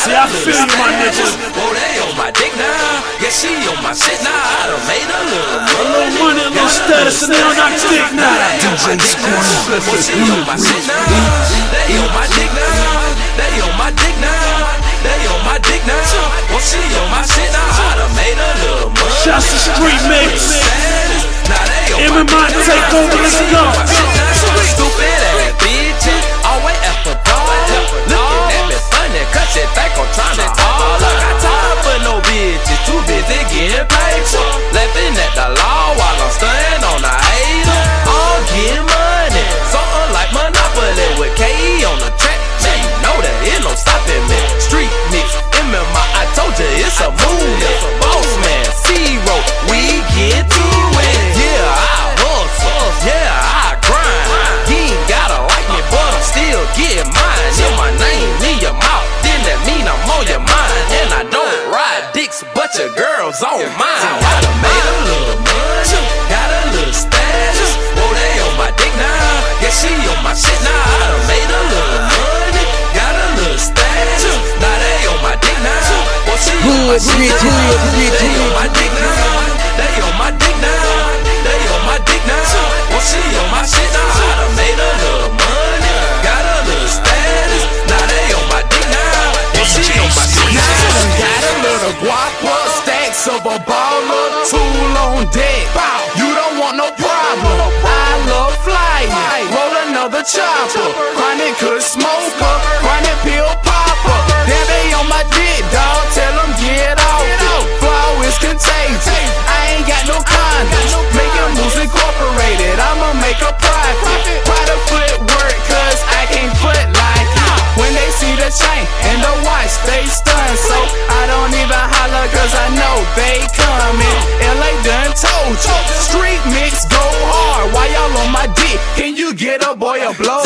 See, I feel you, my niggas. Oh, they on my dick now. Yeah, she on my shit now. I done made a little A little money, a little status, and they on our dick now. DJ Scorn. Well, she on my shit now. They on my dick now. They on my dick now. They on my dick now. Well, she on my shit now. I done made a little money. Shouts to Street Mix. Now they on Emma my Mont, dick take now. over, let's go. She on my shit now. They on my dick now. They on my dick now. They on my dick now. Well, she on my shit now. I done made a little money, got a little status. Now they on my dick now. Well, she on my shit now. Got a little guapa, stacks of a baller, tool on deck. You don't want no problem. I love flying. Roll another chopper. Chronic could smoker. And the watch, they stun. So I don't even holler, cause I know they coming. LA done told you. Street mix go hard. Why y'all on my dick? Can you get a boy a blow